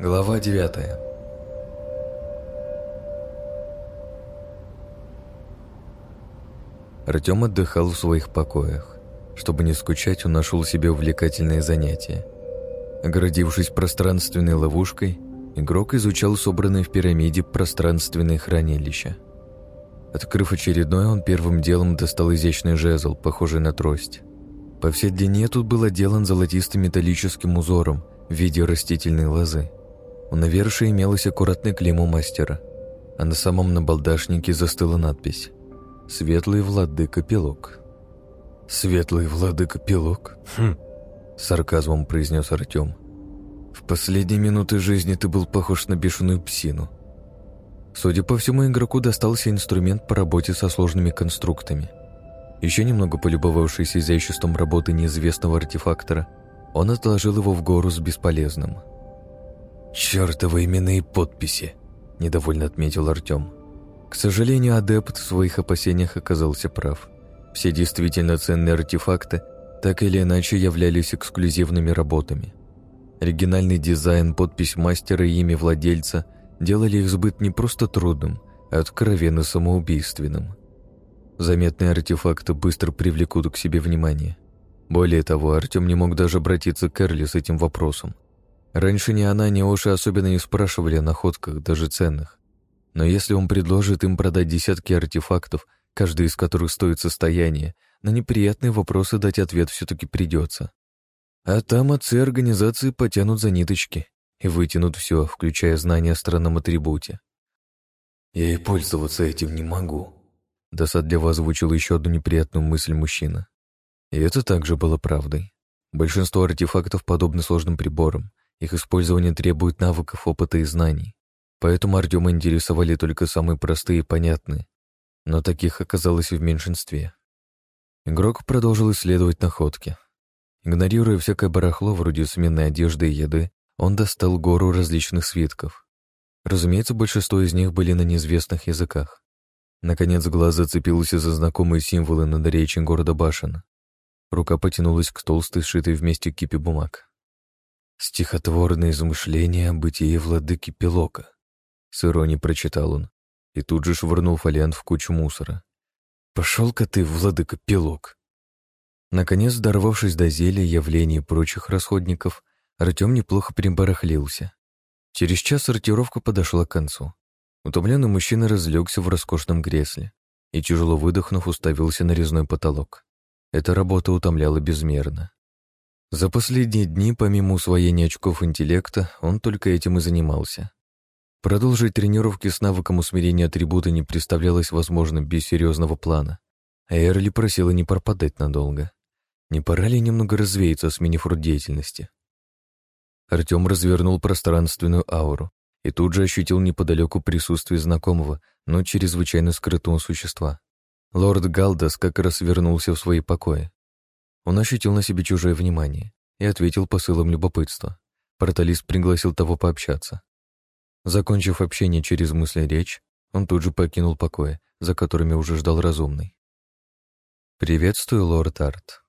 Глава 9 Артем отдыхал в своих покоях. Чтобы не скучать, он нашел себе увлекательные занятия. Оградившись пространственной ловушкой, игрок изучал собранные в пирамиде пространственные хранилища. Открыв очередное, он первым делом достал изящный жезл, похожий на трость. По всей длине тут был отделан золотистым металлическим узором в виде растительной лозы. У навершия имелось аккуратное клеймо мастера, а на самом набалдашнике застыла надпись «Светлый владыка Пилок». «Светлый владыка Пилок?» «Хм», — сарказмом произнес Артем. «В последние минуты жизни ты был похож на бешеную псину». Судя по всему, игроку достался инструмент по работе со сложными конструктами. Еще немного полюбовавшись изяществом работы неизвестного артефактора, он отложил его в гору с бесполезным — «Чёртовы именные подписи», — недовольно отметил Артём. К сожалению, адепт в своих опасениях оказался прав. Все действительно ценные артефакты так или иначе являлись эксклюзивными работами. Оригинальный дизайн, подпись мастера и имя владельца делали их сбыт не просто трудным, а откровенно самоубийственным. Заметные артефакты быстро привлекут к себе внимание. Более того, Артем не мог даже обратиться к Эрли с этим вопросом. Раньше ни она, ни Оша особенно не спрашивали о находках, даже ценных. Но если он предложит им продать десятки артефактов, каждый из которых стоит состояние, на неприятные вопросы дать ответ все-таки придется. А там отцы организации потянут за ниточки и вытянут все, включая знания о странном атрибуте. «Я и пользоваться этим не могу», — досадливо озвучил еще одну неприятную мысль мужчина. И это также было правдой. Большинство артефактов подобны сложным приборам, их использование требует навыков, опыта и знаний. Поэтому Артема интересовали только самые простые и понятные, но таких оказалось в меньшинстве. Игрок продолжил исследовать находки. Игнорируя всякое барахло вроде сменной одежды и еды, он достал гору различных свитков. Разумеется, большинство из них были на неизвестных языках. Наконец глаз зацепился за знакомые символы над речи города Башен. Рука потянулась к толстой, сшитой вместе кипе бумаг. «Стихотворные измышления о бытии владыки Пилока», — с иронией прочитал он, и тут же швырнул фолиант в кучу мусора. «Пошел-ка ты, владыка Пилок!» Наконец, дорвавшись до зелья, явлений прочих расходников, Артем неплохо перебарахлился. Через час сортировка подошла к концу. Утомленный мужчина разлегся в роскошном кресле и, тяжело выдохнув, уставился на резной потолок. Эта работа утомляла безмерно. За последние дни, помимо усвоения очков интеллекта, он только этим и занимался. Продолжить тренировки с навыком усмирения атрибута не представлялось возможным без серьезного плана. Эрли просила не пропадать надолго. Не пора ли немного развеяться, сменив род деятельности? Артем развернул пространственную ауру и тут же ощутил неподалеку присутствие знакомого, но чрезвычайно скрытого существа. Лорд Галдас как раз вернулся в свои покои. Он ощутил на себе чужое внимание и ответил посылом любопытства. Порталист пригласил того пообщаться. Закончив общение через мысли речь, он тут же покинул покои, за которыми уже ждал разумный. «Приветствую, лорд Арт».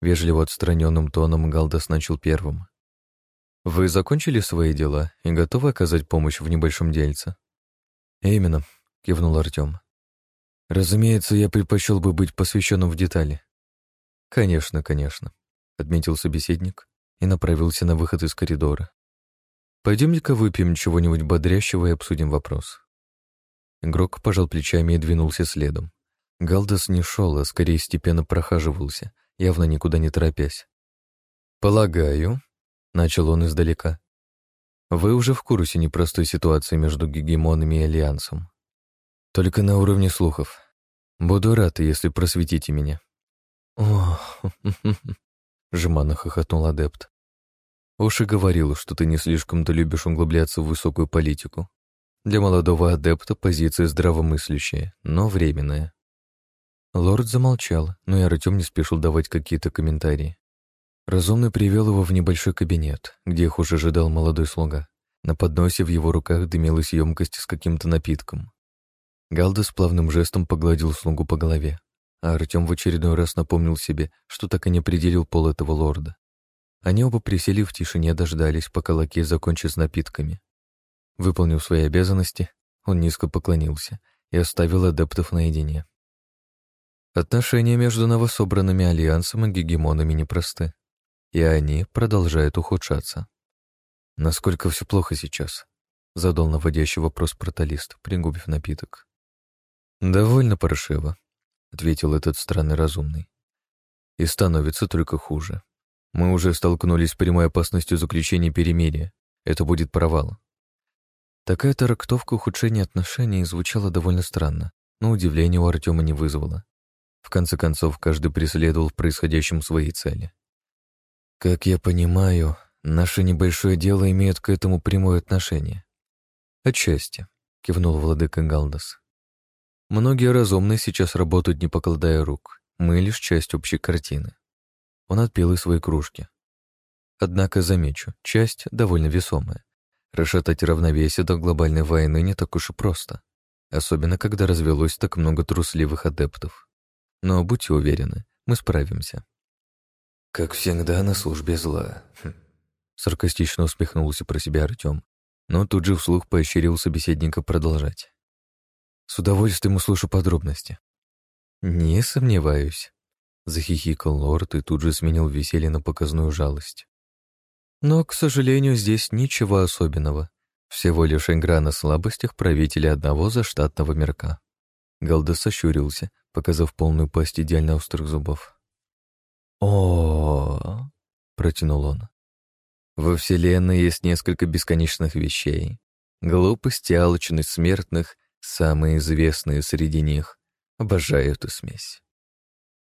Вежливо отстраненным тоном Галдас начал первым. «Вы закончили свои дела и готовы оказать помощь в небольшом дельце?» «Именно», — кивнул Артем. «Разумеется, я предпочел бы быть посвященным в детали. «Конечно, конечно», — отметил собеседник и направился на выход из коридора. «Пойдемте-ка выпьем чего-нибудь бодрящего и обсудим вопрос». Игрок пожал плечами и двинулся следом. Галдас не шел, а скорее степенно прохаживался, явно никуда не торопясь. «Полагаю», — начал он издалека, — «вы уже в курсе непростой ситуации между гегемонами и Альянсом. Только на уровне слухов. Буду рад, если просветите меня». «Ох!» — жеманно хохотнул адепт. «Уж и говорил, что ты не слишком-то любишь углубляться в высокую политику. Для молодого адепта позиция здравомыслящая, но временная». Лорд замолчал, но и Артем не спешил давать какие-то комментарии. Разумный привел его в небольшой кабинет, где их уже ожидал молодой слуга. На подносе в его руках дымилась емкость с каким-то напитком. Галда с плавным жестом погладил слугу по голове а Артем в очередной раз напомнил себе, что так и не определил пол этого лорда. Они оба присели в тишине, дождались, пока лакей закончит с напитками. Выполнив свои обязанности, он низко поклонился и оставил адептов наедине. Отношения между новособранными альянсом и гегемонами непросты, и они продолжают ухудшаться. «Насколько все плохо сейчас?» — задал наводящий вопрос порталист, пригубив напиток. «Довольно паршиво», — ответил этот странный разумный. «И становится только хуже. Мы уже столкнулись с прямой опасностью заключения перемирия. Это будет провал. Такая трактовка ухудшения отношений звучала довольно странно, но удивления у Артема не вызвала. В конце концов, каждый преследовал в происходящем свои цели. «Как я понимаю, наше небольшое дело имеет к этому прямое отношение». «Отчасти», — кивнул владыка Галдас. «Многие разумные сейчас работают, не покладая рук. Мы лишь часть общей картины». Он отпил из своей кружки. Однако, замечу, часть довольно весомая. Расшатать равновесие до глобальной войны не так уж и просто, особенно когда развелось так много трусливых адептов. Но будьте уверены, мы справимся. «Как всегда на службе зла», хм. саркастично усмехнулся про себя Артем, но тут же вслух поощрил собеседника продолжать. «С удовольствием услышу подробности». «Не сомневаюсь», — захихикал лорд и тут же сменил веселье на показную жалость. Но, к сожалению, здесь ничего особенного. Всего лишь игра на слабостях правителя одного заштатного мирка. Галда сощурился, показав полную пасть идеально острых зубов. о протянул он. «Во Вселенной есть несколько бесконечных вещей. Глупость алчность смертных — самые известные среди них. Обожаю эту смесь».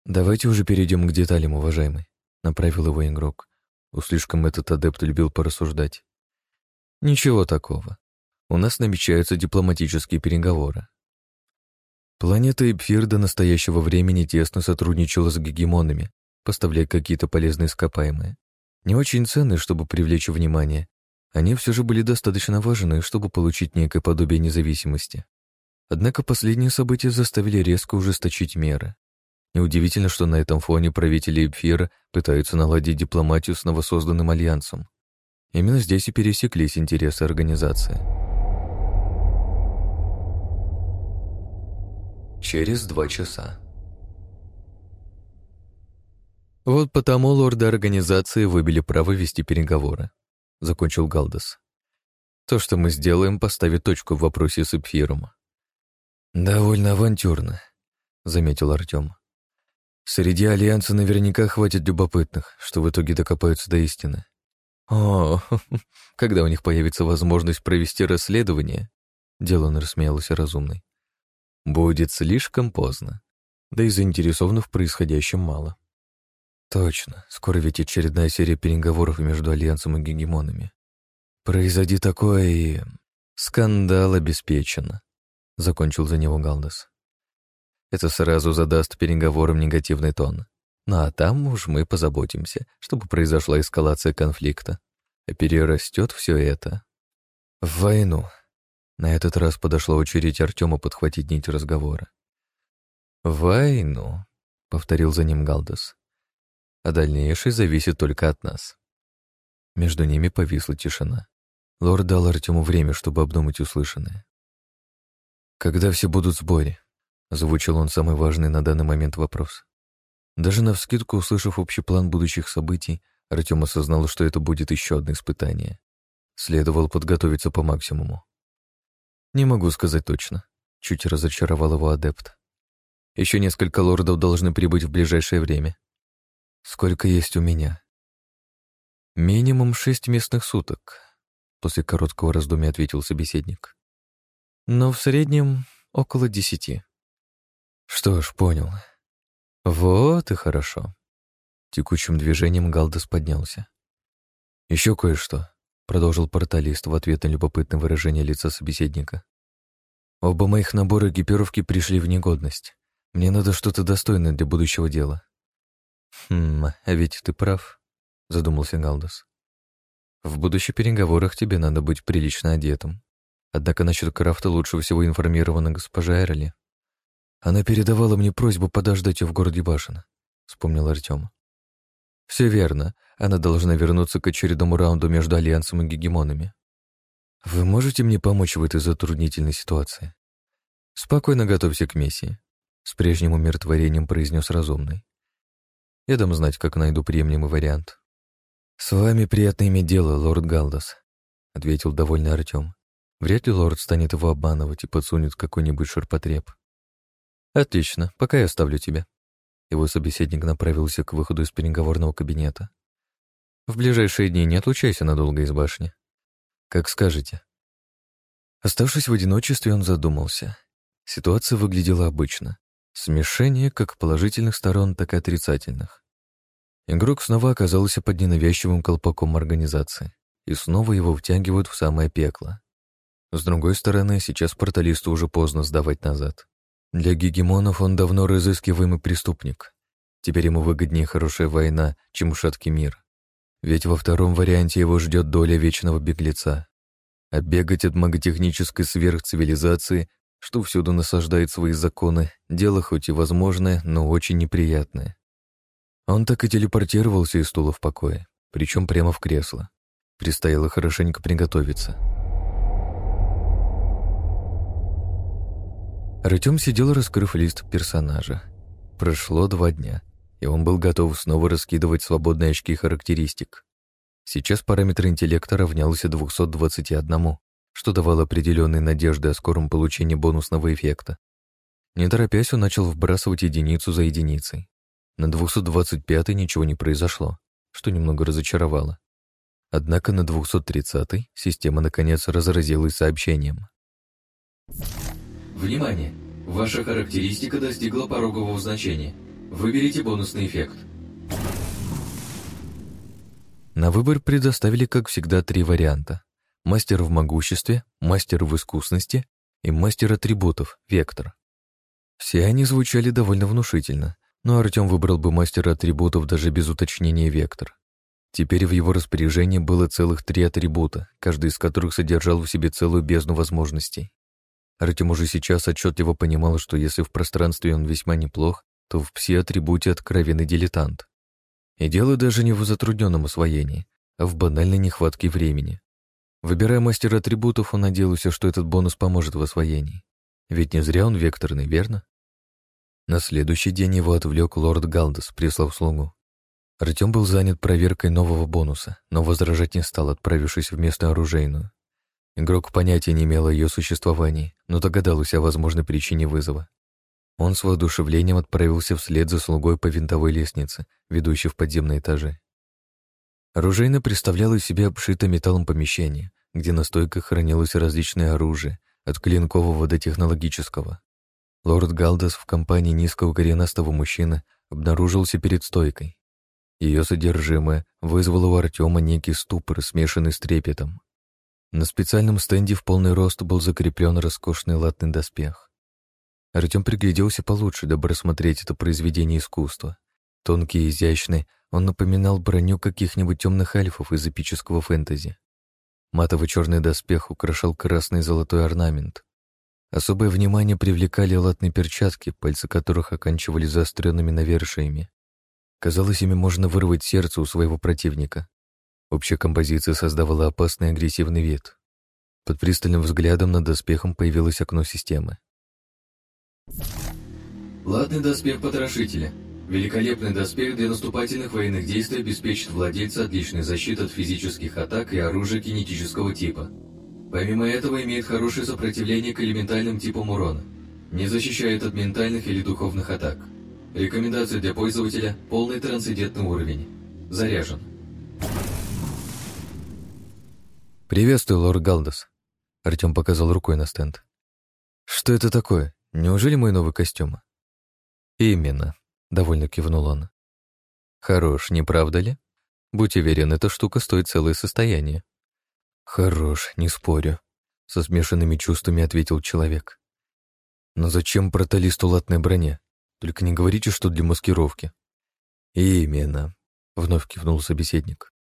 «Давайте уже перейдем к деталям, уважаемый», — направил его игрок. Уж слишком этот адепт любил порассуждать. Ничего такого. У нас намечаются дипломатические переговоры. Планета Эпфир до настоящего времени тесно сотрудничала с гегемонами, поставляя какие-то полезные ископаемые. Не очень ценные, чтобы привлечь внимание. Они все же были достаточно важны, чтобы получить некое подобие независимости. Однако последние события заставили резко ужесточить меры. Неудивительно, что на этом фоне правители Эпфира пытаются наладить дипломатию с новосозданным альянсом. Именно здесь и пересеклись интересы организации. Через два часа. Вот потому лорды организации выбили право вести переговоры, закончил Галдас. То, что мы сделаем, поставит точку в вопросе с Эпфиром. Довольно авантюрно, заметил Артем. Среди Альянса наверняка хватит любопытных, что в итоге докопаются до истины. О, когда у них появится возможность провести расследование, Делан рассмеялся разумный. Будет слишком поздно. Да и заинтересованных в происходящем мало. Точно, скоро ведь очередная серия переговоров между Альянсом и гегемонами. Произойди такое и... Скандал обеспечен. Закончил за него Галдас. Это сразу задаст переговорам негативный тон. Ну а там уж мы позаботимся, чтобы произошла эскалация конфликта. А перерастет все это в войну. На этот раз подошла очередь Артема подхватить нить разговора. «Войну», — повторил за ним Галдас. «А дальнейшее зависит только от нас». Между ними повисла тишина. Лорд дал Артему время, чтобы обдумать услышанное. «Когда все будут в сборе?» Озвучил он самый важный на данный момент вопрос. Даже навскидку, услышав общий план будущих событий, Артем осознал, что это будет еще одно испытание. Следовало подготовиться по максимуму. Не могу сказать точно. Чуть разочаровал его адепт. Еще несколько лордов должны прибыть в ближайшее время. Сколько есть у меня? Минимум шесть местных суток, после короткого раздумья ответил собеседник. Но в среднем около десяти. Что ж, понял. Вот и хорошо. Текучим движением Галдас поднялся. Еще кое-что, продолжил порталист в ответ на любопытное выражение лица собеседника. Оба моих набора экипировки пришли в негодность. Мне надо что-то достойное для будущего дела. Хм, а ведь ты прав, задумался Галдас. В будущих переговорах тебе надо быть прилично одетым. Однако насчет крафта лучше всего информирована госпожа Эрли. Она передавала мне просьбу подождать ее в городе Башина, вспомнил Артем. Все верно. Она должна вернуться к очередному раунду между Альянсом и Гегемонами. Вы можете мне помочь в этой затруднительной ситуации? Спокойно готовься к миссии. С прежним умиротворением произнес разумный. Я дам знать, как найду приемлемый вариант. «С вами приятно иметь дело, лорд Галдас», — ответил довольный Артем. «Вряд ли лорд станет его обманывать и подсунет какой-нибудь ширпотреб». «Отлично, пока я оставлю тебя». Его собеседник направился к выходу из переговорного кабинета. «В ближайшие дни не отлучайся надолго из башни. Как скажете». Оставшись в одиночестве, он задумался. Ситуация выглядела обычно. Смешение как положительных сторон, так и отрицательных. Игрок снова оказался под ненавязчивым колпаком организации, и снова его втягивают в самое пекло. С другой стороны, сейчас порталисту уже поздно сдавать назад. Для гегемонов он давно разыскиваемый преступник. Теперь ему выгоднее хорошая война, чем шаткий мир. Ведь во втором варианте его ждет доля вечного беглеца. А бегать от маготехнической сверхцивилизации, что всюду насаждает свои законы, дело хоть и возможное, но очень неприятное. Он так и телепортировался из стула в покое, причем прямо в кресло. Предстояло хорошенько приготовиться. Артем сидел, раскрыв лист персонажа. Прошло два дня, и он был готов снова раскидывать свободные очки характеристик. Сейчас параметр интеллекта равнялся 221, что давало определенные надежды о скором получении бонусного эффекта. Не торопясь, он начал вбрасывать единицу за единицей. На 225-й ничего не произошло, что немного разочаровало. Однако на 230-й система наконец разразилась сообщением. Внимание! Ваша характеристика достигла порогового значения. Выберите бонусный эффект. На выбор предоставили, как всегда, три варианта. Мастер в могуществе, мастер в искусности и мастер атрибутов, вектор. Все они звучали довольно внушительно, но Артем выбрал бы мастера атрибутов даже без уточнения вектор. Теперь в его распоряжении было целых три атрибута, каждый из которых содержал в себе целую бездну возможностей. Артем уже сейчас отчетливо понимал, что если в пространстве он весьма неплох, то в пси-атрибуте откровенный дилетант. И дело даже не в затрудненном освоении, а в банальной нехватке времени. Выбирая мастера атрибутов, он надеялся, что этот бонус поможет в освоении. Ведь не зря он векторный, верно? На следующий день его отвлек лорд Галдес, прислав слугу. Артем был занят проверкой нового бонуса, но возражать не стал, отправившись в место оружейную. Игрок понятия не имел о ее существовании, но догадался о возможной причине вызова. Он с воодушевлением отправился вслед за слугой по винтовой лестнице, ведущей в подземные этажи. Оружейно представляло из себя обшито металлом помещение, где на стойках хранилось различное оружие, от клинкового до технологического. Лорд Галдас в компании низкого коренастого мужчины обнаружился перед стойкой. Ее содержимое вызвало у Артема некий ступор, смешанный с трепетом. На специальном стенде в полный рост был закреплен роскошный латный доспех. Артем пригляделся получше, дабы рассмотреть это произведение искусства. Тонкий и изящный, он напоминал броню каких-нибудь темных альфов из эпического фэнтези. Матовый черный доспех украшал красный золотой орнамент. Особое внимание привлекали латные перчатки, пальцы которых оканчивались заостренными навершиями. Казалось, ими можно вырвать сердце у своего противника. Общая композиция создавала опасный агрессивный вид. Под пристальным взглядом над доспехом появилось окно системы. Латный доспех потрошителя. Великолепный доспех для наступательных военных действий обеспечит владельца отличной защиты от физических атак и оружия кинетического типа. Помимо этого имеет хорошее сопротивление к элементальным типам урона. Не защищает от ментальных или духовных атак. Рекомендация для пользователя – полный трансцендентный уровень. Заряжен. «Приветствую, лорд Галдас», — Артем показал рукой на стенд. «Что это такое? Неужели мой новый костюм?» «Именно», — довольно кивнул он. «Хорош, не правда ли? Будь уверен, эта штука стоит целое состояние». «Хорош, не спорю», — со смешанными чувствами ответил человек. «Но зачем проталисту латная броня? Только не говорите, что для маскировки». «Именно», — вновь кивнул собеседник.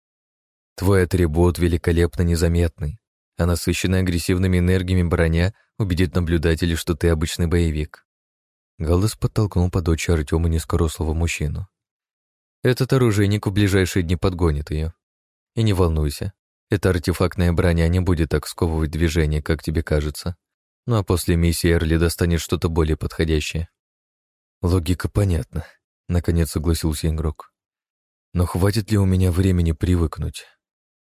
«Твой атрибут великолепно незаметный, а насыщенная агрессивными энергиями броня убедит наблюдателей, что ты обычный боевик». Галдес подтолкнул по дочь Артема низкорослого мужчину. Этот оружейник в ближайшие дни подгонит ее. И не волнуйся, эта артефактная броня не будет так сковывать движение, как тебе кажется. Ну а после миссии Эрли достанет что-то более подходящее. Логика понятна, наконец согласился игрок. Но хватит ли у меня времени привыкнуть?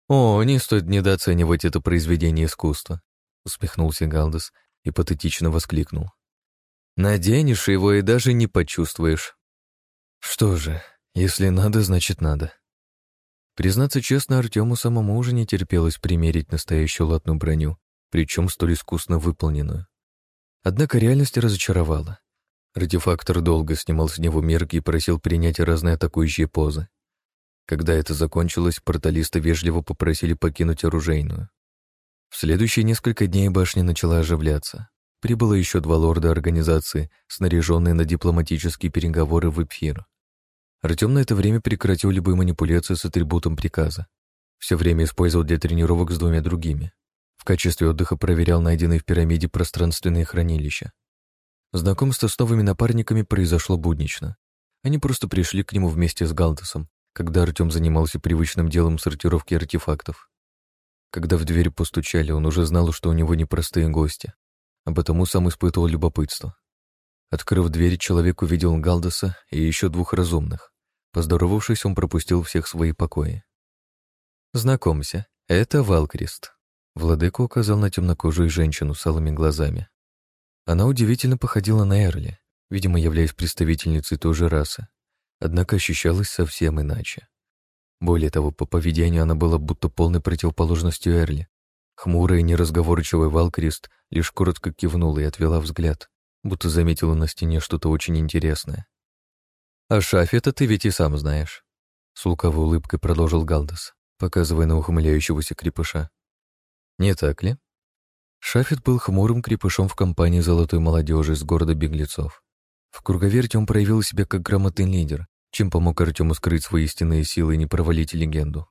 О, не стоит недооценивать это произведение искусства, усмехнулся Галдес и патетично воскликнул. Наденешь его и даже не почувствуешь. Что же, если надо, значит надо. Признаться честно, Артему самому уже не терпелось примерить настоящую латную броню, причем столь искусно выполненную. Однако реальность разочаровала. Артефактор долго снимал с него мерки и просил принять разные атакующие позы. Когда это закончилось, порталисты вежливо попросили покинуть оружейную. В следующие несколько дней башня начала оживляться. Прибыло еще два лорда организации, снаряженные на дипломатические переговоры в Эпфир. Артем на это время прекратил любые манипуляции с атрибутом приказа. Все время использовал для тренировок с двумя другими. В качестве отдыха проверял найденные в пирамиде пространственные хранилища. Знакомство с новыми напарниками произошло буднично. Они просто пришли к нему вместе с Галдесом, когда Артем занимался привычным делом сортировки артефактов. Когда в дверь постучали, он уже знал, что у него непростые гости, а потому сам испытывал любопытство. Открыв дверь, человек увидел Галдеса и еще двух разумных. Поздоровавшись, он пропустил всех свои покои. «Знакомься, это Валкрист». Владыка указал на темнокожую женщину с алыми глазами. Она удивительно походила на Эрли, видимо, являясь представительницей той же расы, однако ощущалась совсем иначе. Более того, по поведению она была будто полной противоположностью Эрли. Хмурая и неразговорчивая Валкрист лишь коротко кивнула и отвела взгляд, будто заметила на стене что-то очень интересное. «А Шафета ты ведь и сам знаешь», — с луковой улыбкой продолжил Галдас, показывая на ухмыляющегося крепыша. «Не так ли?» Шафет был хмурым крепышом в компании золотой молодежи из города Беглецов. В круговерте он проявил себя как грамотный лидер, чем помог Артему скрыть свои истинные силы и не провалить легенду.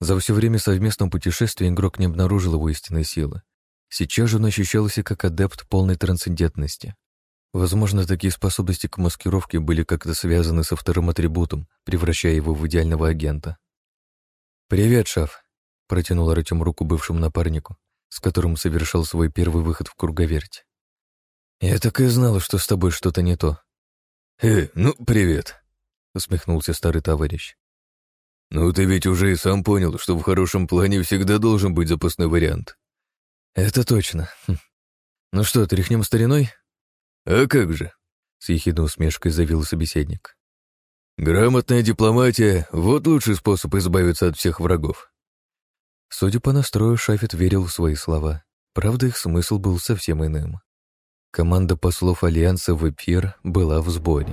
За все время совместного путешествия игрок не обнаружил его истинной силы. Сейчас же он ощущался как адепт полной трансцендентности. Возможно, такие способности к маскировке были как-то связаны со вторым атрибутом, превращая его в идеального агента. «Привет, шеф», — протянул Артем руку бывшему напарнику, с которым совершал свой первый выход в круговерть. «Я так и знал, что с тобой что-то не то». «Э, ну, привет», — усмехнулся старый товарищ. «Ну, ты ведь уже и сам понял, что в хорошем плане всегда должен быть запасной вариант». «Это точно. Хм. Ну что, тряхнем стариной?» «А как же?» — с ехидной усмешкой заявил собеседник. «Грамотная дипломатия — вот лучший способ избавиться от всех врагов». Судя по настрою, Шафет верил в свои слова. Правда, их смысл был совсем иным. Команда послов Альянса в Эпир была в сборе.